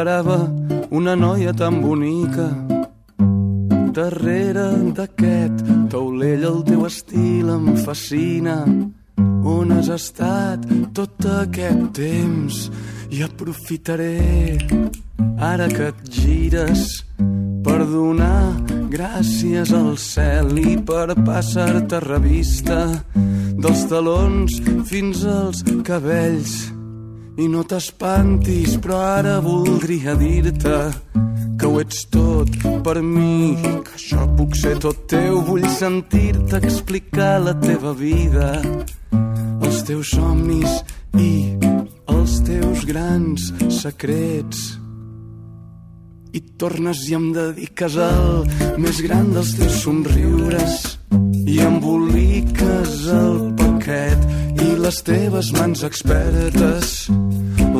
esperava una noia tan bonica. Darrere d'aquest taulell el teu estil em fascina. On has estat tot aquest temps? I aprofitaré ara que et gires per donar gràcies al cel i per passar-te revista dels talons fins als cabells. I no t'espantis, però ara voldria dir-te que ho ets tot per mi, que això puc ser tot teu. Vull sentir-te explicar la teva vida, els teus somnis i els teus grans secrets. I tornes i em dediques al més gran dels teus somriures i emboliques el paquet i les teves mans expertes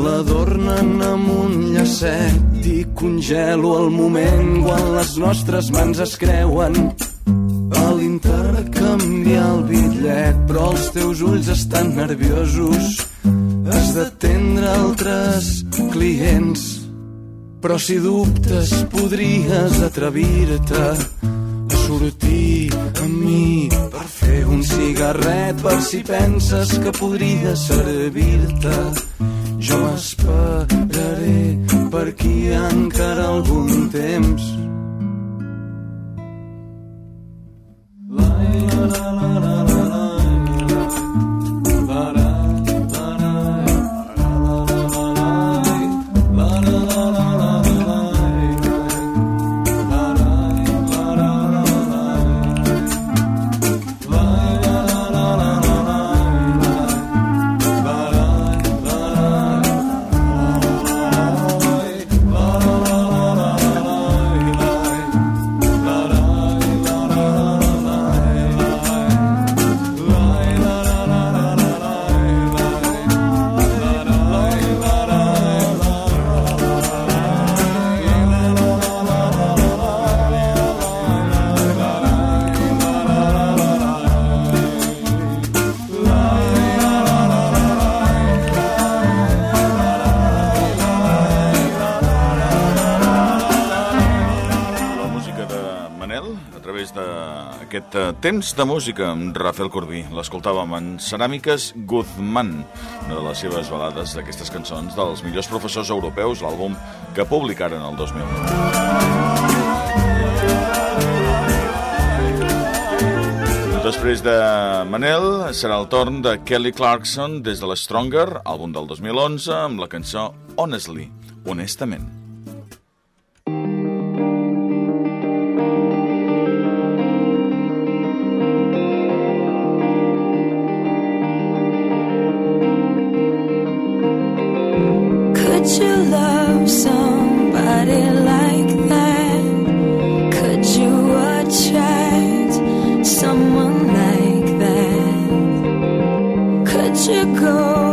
l'adornen amb un llacet i congelo el moment quan les nostres mans es creuen. A l'intercanviar el bitllet però els teus ulls estan nerviosos. Has d'atendre altres clients però si dubtes podries atrevir-te sortir amb mi per fer un cigarret per si penses que podria servir-te. Jo esperaré per aquí encara algun aquest uh, temps de música amb Rafael Corbí. L'escoltàvem en Ceràmiques Guzmán, una de les seves balades d'aquestes cançons dels millors professors europeus, l'àlbum que publicaren el 2009. Després de Manel, serà el torn de Kelly Clarkson des de l'Stronger, àlbum del 2011, amb la cançó Honestly, honestament. To go.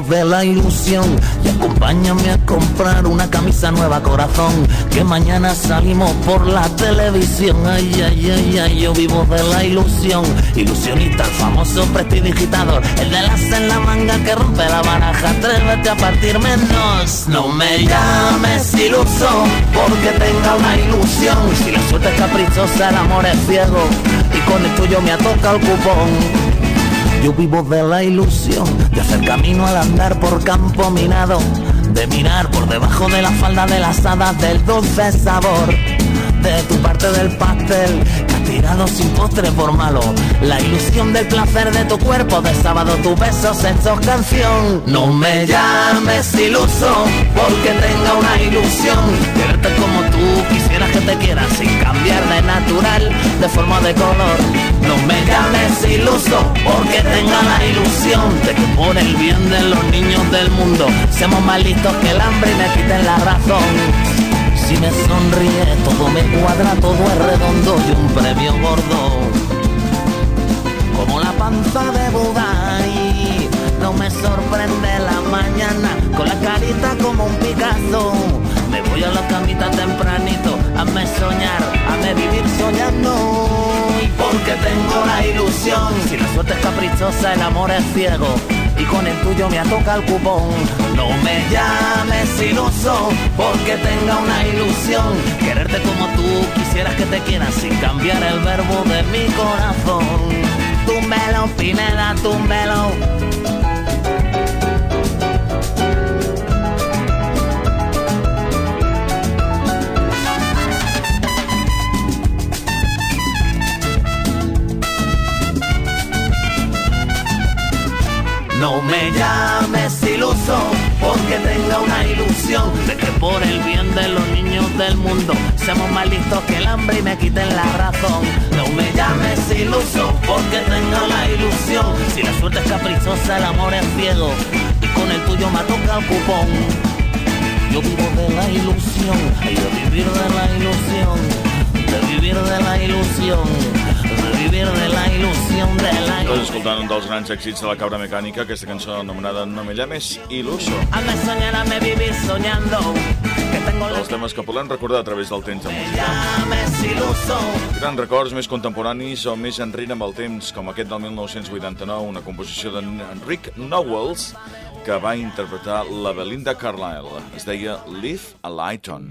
De la ilusión. Y acompáñame a comprar una camisa nueva corazón. Que mañana salimos por la televisión. Ay ay ay ay yo vivo de la ilusión. Ilusionista el famoso prestidigitador el de las en la manga que rompe la baraja. Atrévete a partir menos. No me llames iluso porque tenga una ilusión. Si la suerte es caprichosa el amor es ciego. Y con el tuyo me atoca el cupón yo vivo de la ilusión de hacer camino al andar por campo minado, de mirar por debajo de la falda de las hadas del dulce sabor. De tu parte del pastel sin postre por malo. La ilusión del placer de tu cuerpo, de sábado tu beso, sexo, canción. No me llames iluso, porque tenga una ilusión. Quererte como tú quisieras que te quiera, sin cambiar de natural, de forma de color. No me llames iluso, porque tenga la ilusión de que por el bien de los niños del mundo, seamos más listos que el hambre y me quiten la razón. Si me sonríe, todo me cuadra, todo es redondo y un premio gordo. Como la panza de Buda y no me sorprende la mañana con la carita como un Picasso. Me voy a la camita tempranito, hazme soñar, hazme vivir soñando. Porque tengo la ilusión, si la suerte es caprichosa, el amor es ciego y con el tuyo me toca el cupón. No me llames iluso porque tenga una ilusión. Quererte como tú quisieras que te quieras sin cambiar el verbo de mi corazón. Túmbelo, Pineda, túmbelo No me llames iluso, porque tenga una ilusión de que por el bien de los niños del mundo seamos más listos que el hambre y me quiten la razón. No me llames iluso, porque tenga la ilusión. Si la suerte es caprichosa, el amor es ciego y con el tuyo me toca el cupón. Yo vivo de la ilusión, y de vivir de la ilusión, de vivir de la ilusión vivir de la ilusión de Estàs escoltant un dels grans èxits de la cabra mecànica, aquesta cançó anomenada No me llames Iluso. Hazme soñar, hazme vivir soñando. Que tengo Els temes que podem recordar a través del temps de música. Grans records més contemporanis o més enrere amb el temps, com aquest del 1989, una composició d'Enric Nowells, que va interpretar la Belinda Carlisle. Es deia Live a Light On.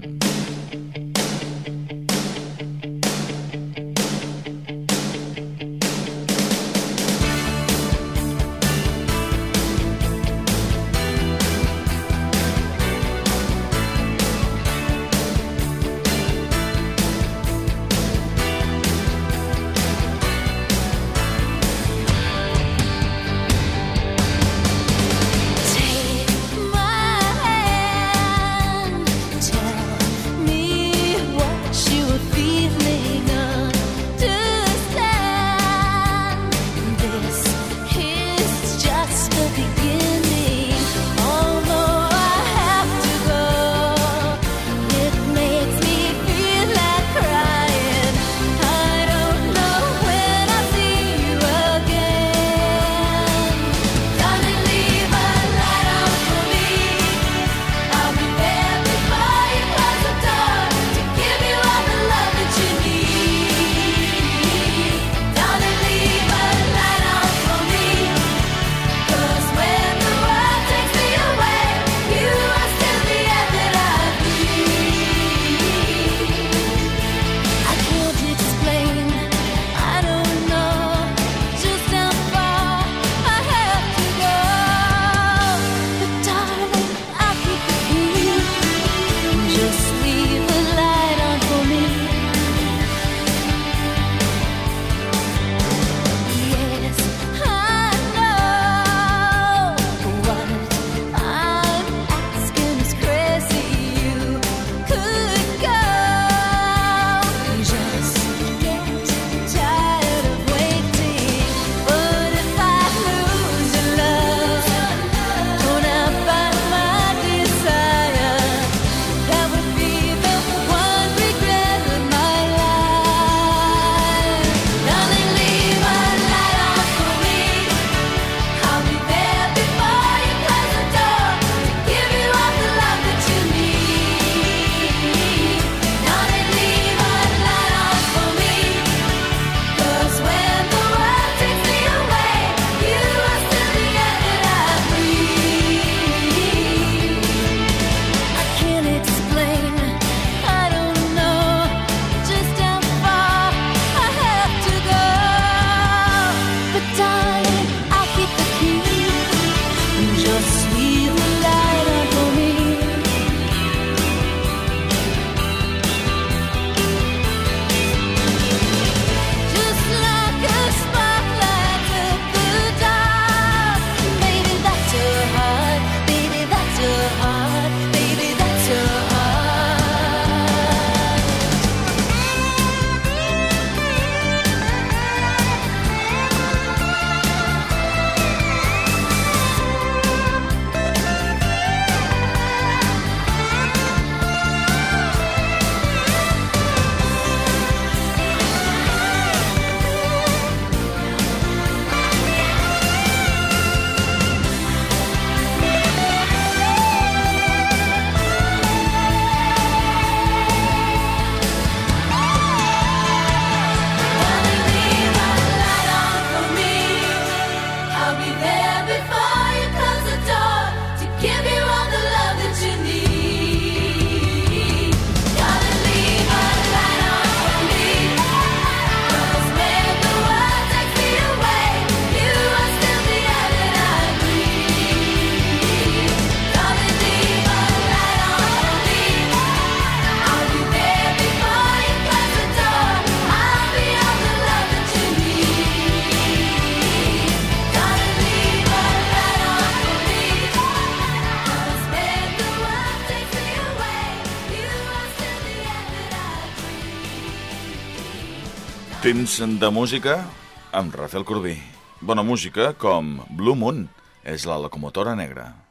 Temps de música amb Rafael Corbí. Bona música com Blue Moon, és la locomotora negra.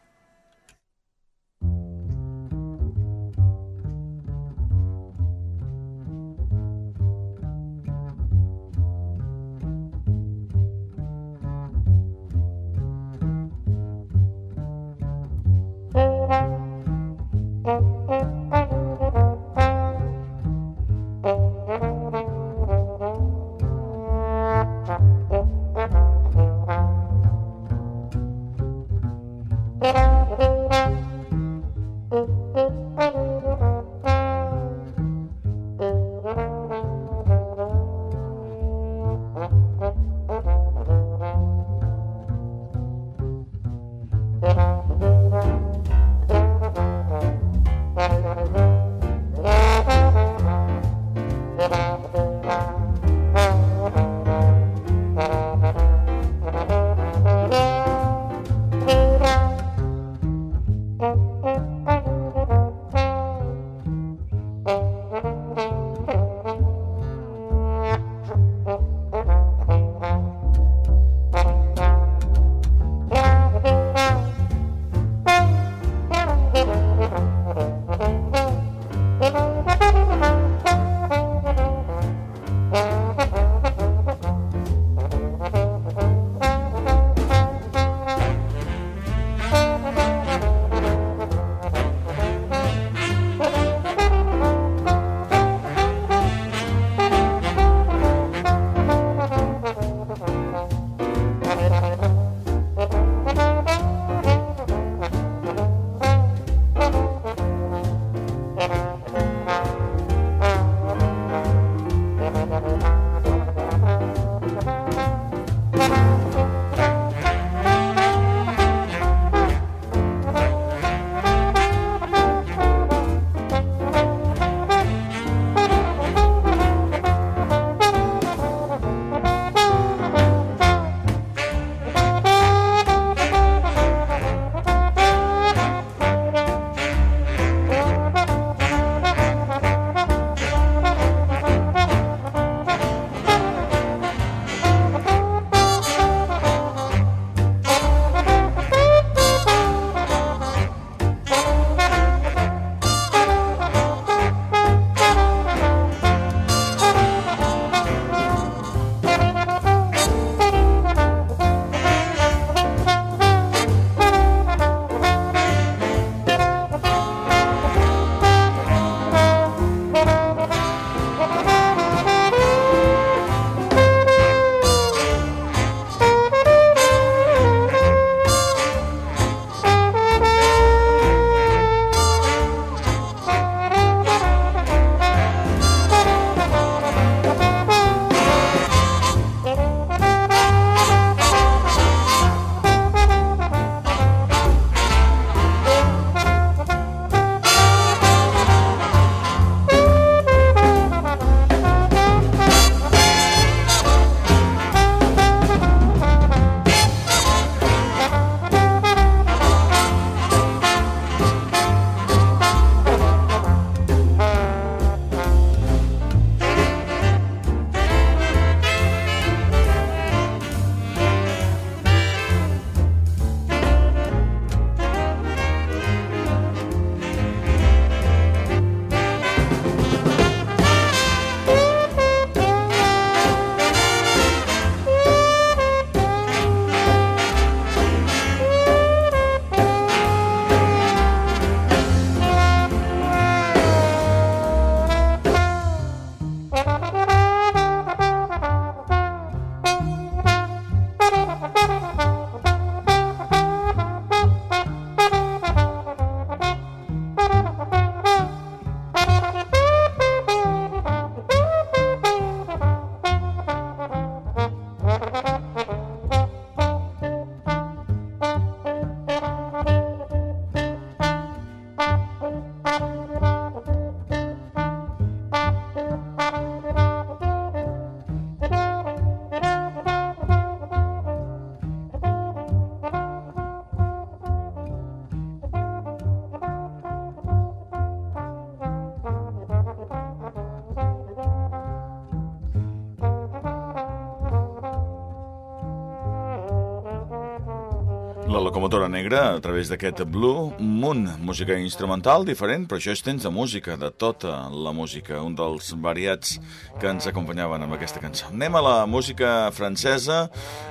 La locomotora negra a través d'aquest Blue Moon, música instrumental diferent, però això és temps de música, de tota la música, un dels variats que ens acompanyaven amb aquesta cançó. Anem a la música francesa,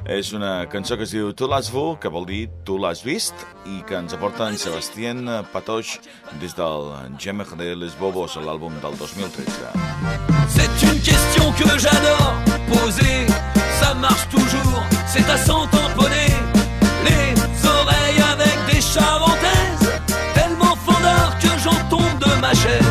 és una cançó que es diu Tu l'has vu, que vol dir Tu l'has vist, i que ens aporta en Sebastien Patoche des del J'aimerais les bobos, l'àlbum del 2013. C'est une question que j'adore poser, ça marche toujours, c'est à s'en tamponner les Tasche.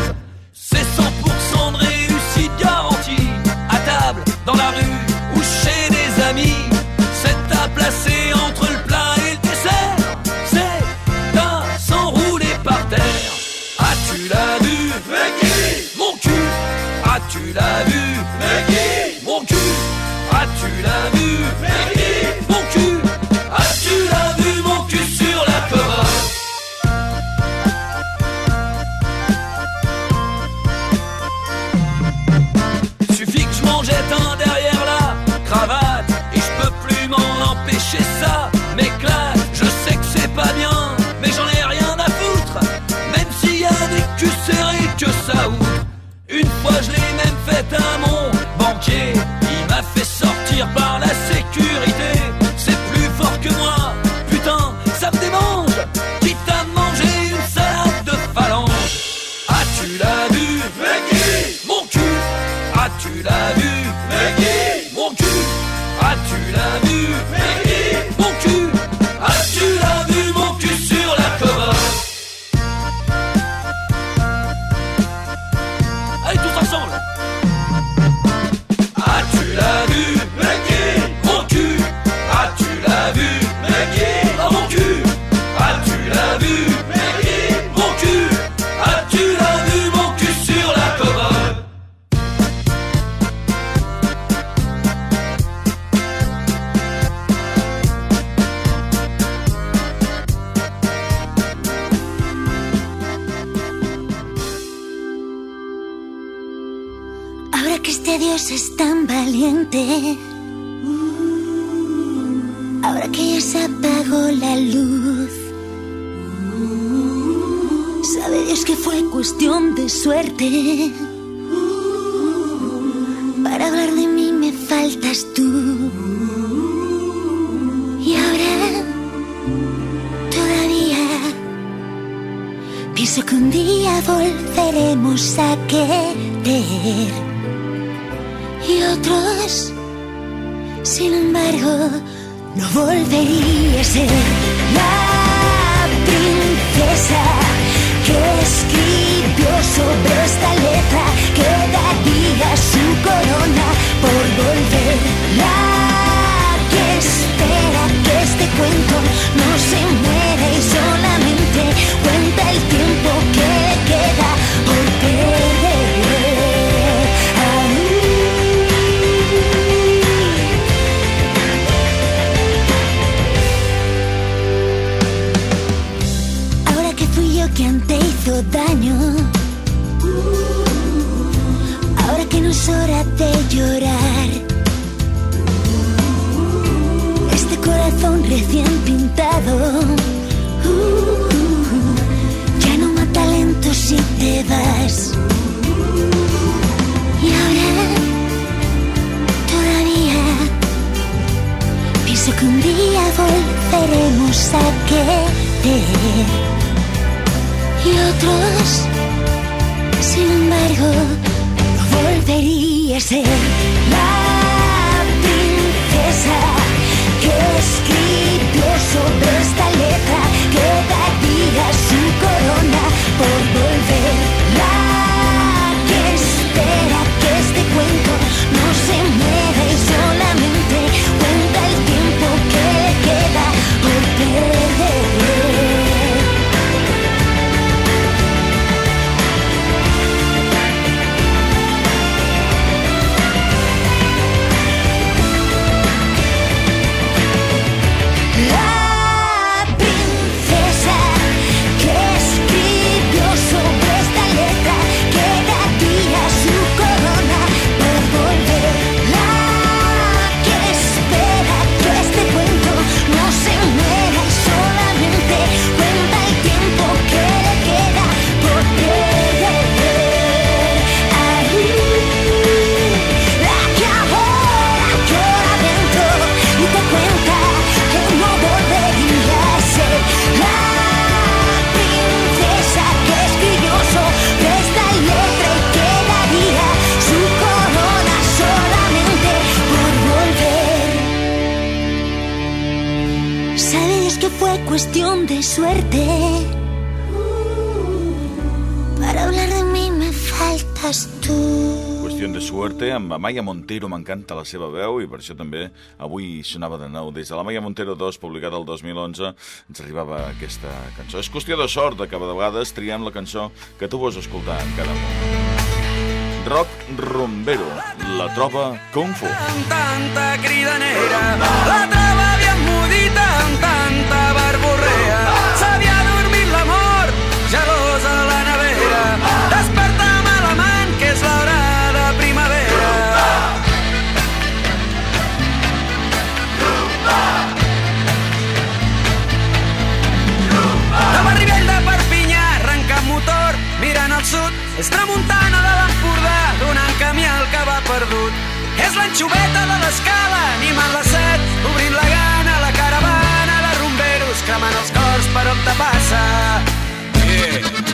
Dios es tan valiente, ahora que ya se apagó la luz, sabe Dios que fue cuestión de suerte. Para hablar de mí me faltas tú. Y ahora todavía pienso que un día volveremos a querer y otros, sin embargo, no volvería a ser la princesa que escribió sobre esta letra que daría sin embargo, no volvería a ser la princesa que escribió sobre esta letra que daría su corona por volver. La Maia Montero m'encanta la seva veu i per això també avui sonava de nou. Des de la Maia Montero 2, publicada el 2011, ens arribava aquesta cançó. És qüestió de sort que de vegades triem la cançó que tu vols escoltar en cada moment. Rock Rombero, la troba Kung Fu. Amb tanta cridanera, la troba bien mudita És tramuntana de l'Empordà, donant camí al que va perdut. És l'anxoveta de l'escala, animant la set, obrint la gana, la caravana de rumberos, cremant els cors per on te passa. Yeah.